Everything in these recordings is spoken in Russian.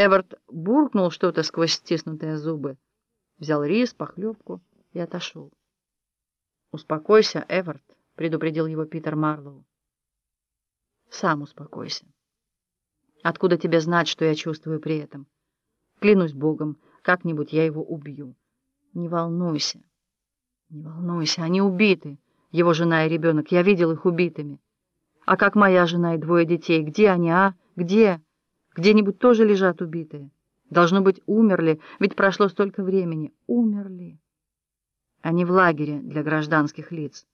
Эвард буркнул что-то сквозь стиснутые зубы, взял рис, похлебку и отошел. «Успокойся, Эвард», — предупредил его Питер Марлоу. «Сам успокойся. Откуда тебе знать, что я чувствую при этом? Клянусь Богом, как-нибудь я его убью. Не волнуйся. Не волнуйся, они убиты, его жена и ребенок. Я видел их убитыми. А как моя жена и двое детей? Где они, а? Где?» Где-нибудь тоже лежат убитые. Должно быть, умерли, ведь прошло столько времени. Умерли. Они в лагере для гражданских лиц.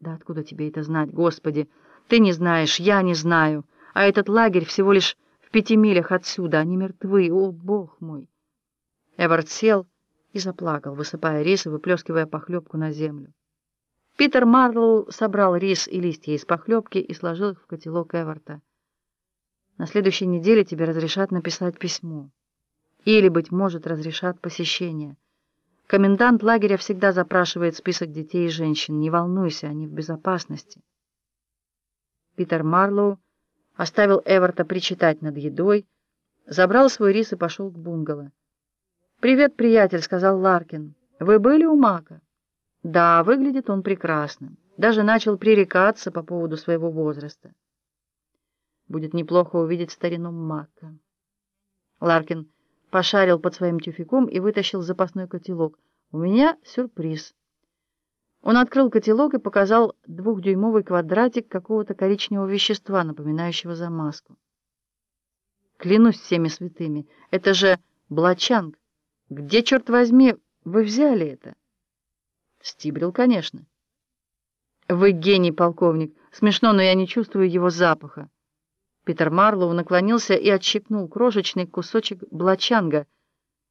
Да откуда тебе это знать, Господи? Ты не знаешь, я не знаю. А этот лагерь всего лишь в пяти милях отсюда. Они мертвы, о, Бог мой. Эвард сел и заплакал, высыпая рис и выплескивая похлебку на землю. Питер Марлоу собрал рис и листья из похлебки и сложил их в котелок Эварта. На следующей неделе тебе разрешат написать письмо. Или, быть может, разрешат посещение. Комендант лагеря всегда запрашивает список детей и женщин. Не волнуйся, они в безопасности. Питер Марлоу оставил Эверта причитать над едой, забрал свой рис и пошел к бунгало. «Привет, приятель», — сказал Ларкин. «Вы были у Мака?» «Да, выглядит он прекрасно. Даже начал пререкаться по поводу своего возраста». Будет неплохо увидеть старину Мака. Ларкин пошарил под своим тюфяком и вытащил запасной котелок. «У меня сюрприз». Он открыл котелок и показал двухдюймовый квадратик какого-то коричневого вещества, напоминающего замазку. «Клянусь всеми святыми, это же блачанг. Где, черт возьми, вы взяли это?» «Стибрил, конечно». «Вы гений, полковник. Смешно, но я не чувствую его запаха». Питер Марлоу наклонился и отщипнул крошечный кусочек блачанга.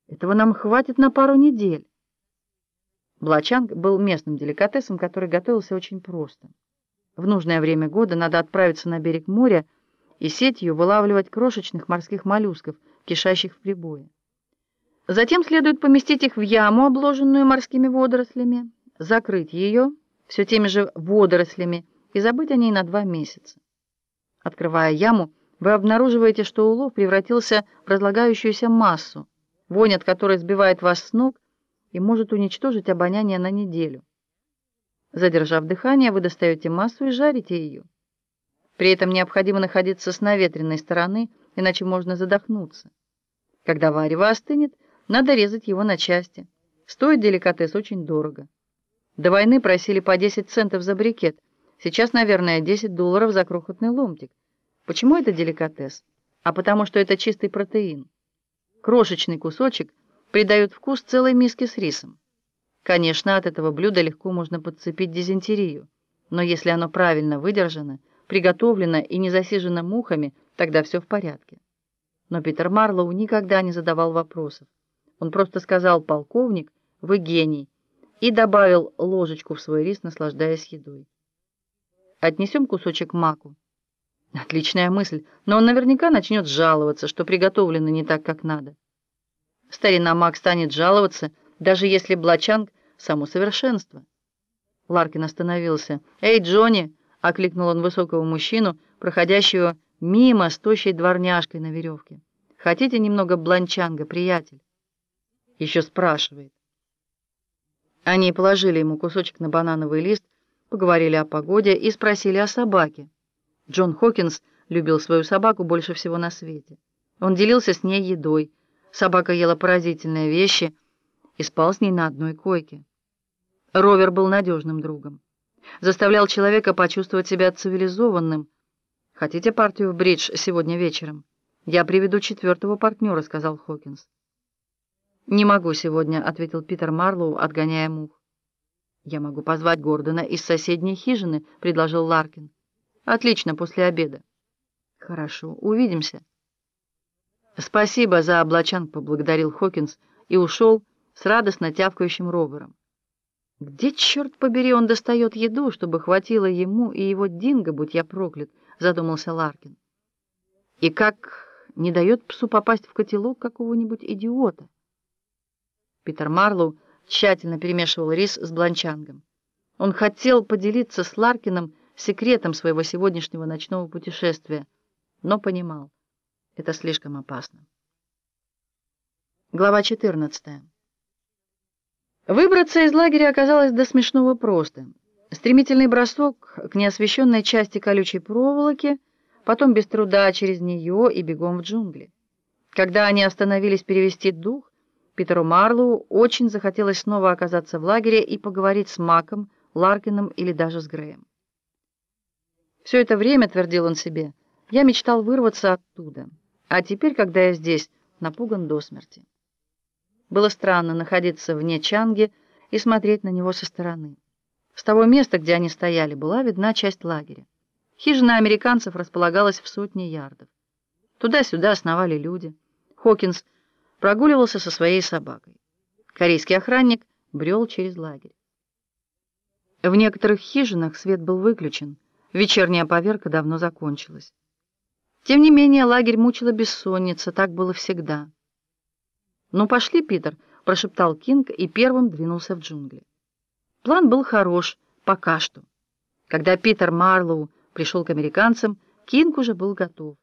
Этого нам хватит на пару недель. Блачанг был местным деликатесом, который готовился очень просто. В нужное время года надо отправиться на берег моря и сетью вылавливать крошечных морских моллюсков, кишащих в прибое. Затем следует поместить их в яму, обложенную морскими водорослями, закрыть ее все теми же водорослями и забыть о ней на два месяца. Открывая яму, вы обнаруживаете, что улов превратился в разлагающуюся массу, вонь от которой сбивает вас с ног и может уничтожить обоняние на неделю. Задержав дыхание, вы достаете массу и жарите ее. При этом необходимо находиться с наветренной стороны, иначе можно задохнуться. Когда варево остынет, надо резать его на части. Стоит деликатес очень дорого. До войны просили по 10 центов за брикет – Сейчас, наверное, 10 долларов за крохотный ломтик. Почему это деликатес? А потому что это чистый протеин. Крошечный кусочек придает вкус целой миске с рисом. Конечно, от этого блюда легко можно подцепить дизентерию, но если оно правильно выдержано, приготовлено и не засижено мухами, тогда все в порядке. Но Питер Марлоу никогда не задавал вопросов. Он просто сказал «полковник, вы гений» и добавил ложечку в свой рис, наслаждаясь едой. Отнесем кусочек маку. Отличная мысль, но он наверняка начнет жаловаться, что приготовлено не так, как надо. Старина Мак станет жаловаться, даже если Блачанг — само совершенство. Ларкин остановился. «Эй, Джонни!» — окликнул он высокого мужчину, проходящего мимо с тощей дворняжкой на веревке. «Хотите немного бланчанга, приятель?» Еще спрашивает. Они положили ему кусочек на банановый лист, поговорили о погоде и спросили о собаке. Джон Хокинс любил свою собаку больше всего на свете. Он делился с ней едой. Собака ела поразительные вещи и спал с ней на одной койке. Ровер был надежным другом. Заставлял человека почувствовать себя цивилизованным. «Хотите партию в бридж сегодня вечером?» «Я приведу четвертого партнера», — сказал Хокинс. «Не могу сегодня», — ответил Питер Марлоу, отгоняя мух. «Я могу позвать Гордона из соседней хижины», — предложил Ларкин. «Отлично, после обеда». «Хорошо, увидимся». «Спасибо за облачанг», — поблагодарил Хокинс и ушел с радостно тявкающим ровером. «Где, черт побери, он достает еду, чтобы хватило ему и его динго, будь я проклят», — задумался Ларкин. «И как не дает псу попасть в котелок какого-нибудь идиота?» Питер Марлоу тщательно перемешивал рис с бланчангом. Он хотел поделиться с Ларкином секретом своего сегодняшнего ночного путешествия, но понимал, это слишком опасно. Глава 14. Выбраться из лагеря оказалось до смешного просто. Стремительный бросок к неосвещенной части колючей проволоки, потом без труда через нее и бегом в джунгли. Когда они остановились перевести дух, Питеру Марлоу очень захотелось снова оказаться в лагере и поговорить с Маком, Ларкином или даже с Греем. Все это время, твердил он себе, я мечтал вырваться оттуда, а теперь, когда я здесь, напуган до смерти. Было странно находиться вне Чанги и смотреть на него со стороны. С того места, где они стояли, была видна часть лагеря. Хижина американцев располагалась в сотне ярдов. Туда-сюда сновали люди. Хокинс прогуливался со своей собакой. Корейский охранник брел через лагерь. В некоторых хижинах свет был выключен, вечерняя поверка давно закончилась. Тем не менее, лагерь мучила бессонница, так было всегда. «Ну, пошли, Питер», — прошептал Кинг и первым двинулся в джунгли. План был хорош, пока что. Когда Питер Марлоу пришел к американцам, Кинг уже был готов.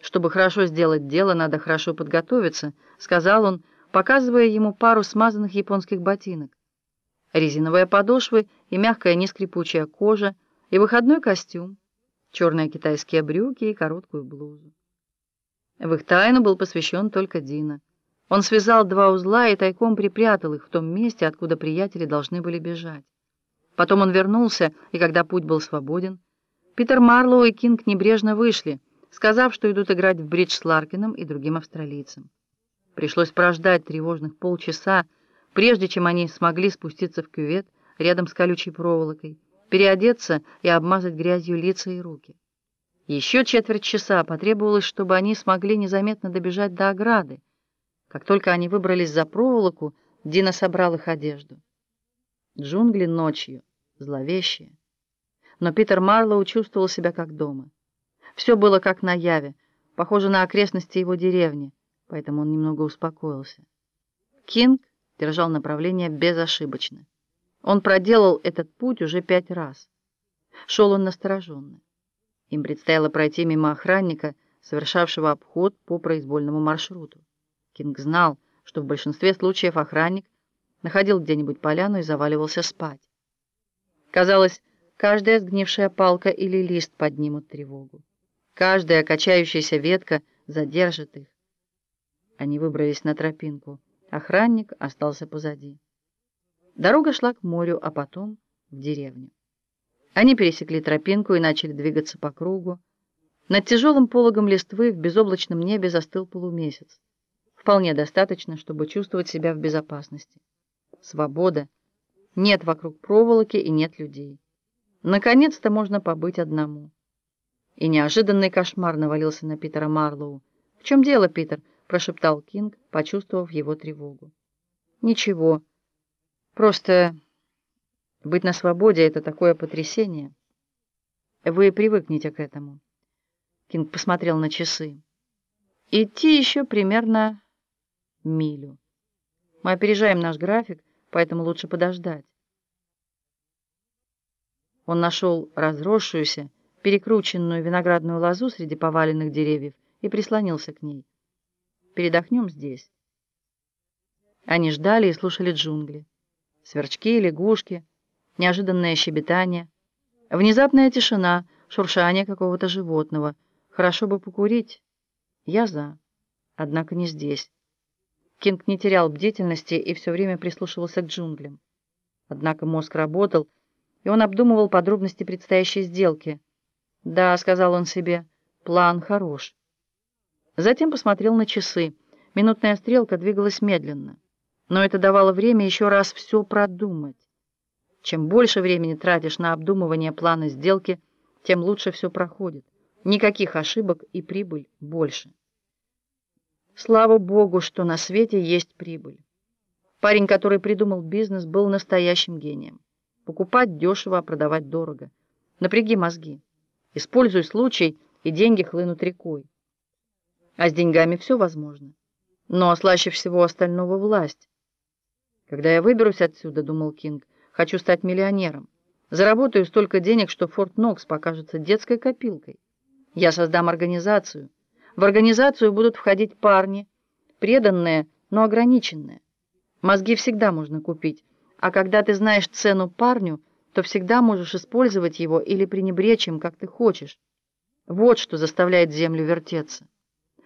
«Чтобы хорошо сделать дело, надо хорошо подготовиться», — сказал он, показывая ему пару смазанных японских ботинок. Резиновые подошвы и мягкая нескрипучая кожа, и выходной костюм, черные китайские брюки и короткую блузу. В их тайну был посвящен только Дина. Он связал два узла и тайком припрятал их в том месте, откуда приятели должны были бежать. Потом он вернулся, и когда путь был свободен, Питер Марлоу и Кинг небрежно вышли, сказав, что идут играть в бридж с Ларкином и другим австралийцем. Пришлось прождать тревожных полчаса, прежде чем они смогли спуститься в кювет рядом с колючей проволокой, переодеться и обмазать грязью лица и руки. Еще четверть часа потребовалось, чтобы они смогли незаметно добежать до ограды, как только они выбрались за проволоку, Дина собрал их одежду. Джунгли ночью, зловещие. Но Питер Марлоу чувствовал себя как дома. Все было как на яве, похоже на окрестности его деревни, поэтому он немного успокоился. Кинг держал направление безошибочно. Он проделал этот путь уже пять раз. Шел он настороженно. Им предстояло пройти мимо охранника, совершавшего обход по произвольному маршруту. Кинг знал, что в большинстве случаев охранник находил где-нибудь поляну и заваливался спать. Казалось, каждая сгнившая палка или лист поднимут тревогу. Каждая качающаяся ветка задержит их. Они выбрались на тропинку. Охранник остался позади. Дорога шла к морю, а потом в деревню. Они пересекли тропинку и начали двигаться по кругу. Над тяжелым пологом листвы в безоблачном небе застыл полумесяц вполне достаточно, чтобы чувствовать себя в безопасности. Свобода. Нет вокруг проволоки и нет людей. Наконец-то можно побыть одному. И неожиданный кошмар навалился на Питера Марлоу. «В чем дело, Питер?» – прошептал Кинг, почувствовав его тревогу. «Ничего. Просто быть на свободе – это такое потрясение. Вы привыкнете к этому». Кинг посмотрел на часы. «Идти еще примерно милю. Мы опережаем наш график, поэтому лучше подождать. Он нашел разросшуюся, перекрученную виноградную лозу среди поваленных деревьев и прислонился к ней. Передохнем здесь. Они ждали и слушали джунгли. Сверчки, лягушки, неожиданное щебетание, внезапная тишина, шуршание какого-то животного. Хорошо бы покурить. Я за. Однако не здесь. Кинг не терял бдительности и все время прислушивался к джунглям. Однако мозг работал, и он обдумывал подробности предстоящей сделки. «Да», — сказал он себе, — «план хорош». Затем посмотрел на часы. Минутная стрелка двигалась медленно. Но это давало время еще раз все продумать. Чем больше времени тратишь на обдумывание плана сделки, тем лучше все проходит. Никаких ошибок и прибыль больше. Слава богу, что на свете есть прибыль. Парень, который придумал бизнес, был настоящим гением. Покупать дешево, а продавать дорого. Напряги мозги. Используй случай, и деньги хлынут рекой. А с деньгами все возможно. Но слаще всего остального власть. Когда я выберусь отсюда, думал Кинг, хочу стать миллионером. Заработаю столько денег, что Форт Нокс покажется детской копилкой. Я создам организацию, в организацию будут входить парни, преданные но ограниченное. Мозги всегда можно купить, а когда ты знаешь цену парню, то всегда можешь использовать его или пренебречь им, как ты хочешь. Вот что заставляет землю вертеться.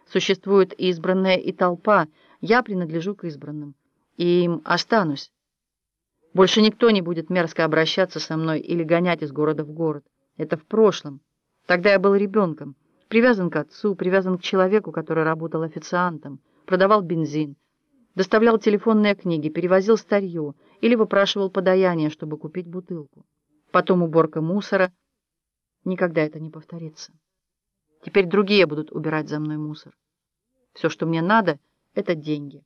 Существует избранная и толпа, я принадлежу к избранным, и им останусь. Больше никто не будет мерзко обращаться со мной или гонять из города в город. Это в прошлом. Тогда я был ребенком, привязан к отцу, привязан к человеку, который работал официантом, продавал бензин, доставлял телефонные книги, перевозил старье или выпрашивал подаяние, чтобы купить бутылку. Потом уборка мусора. Никогда это не повторится. Теперь другие будут убирать за мной мусор. Все, что мне надо, это деньги.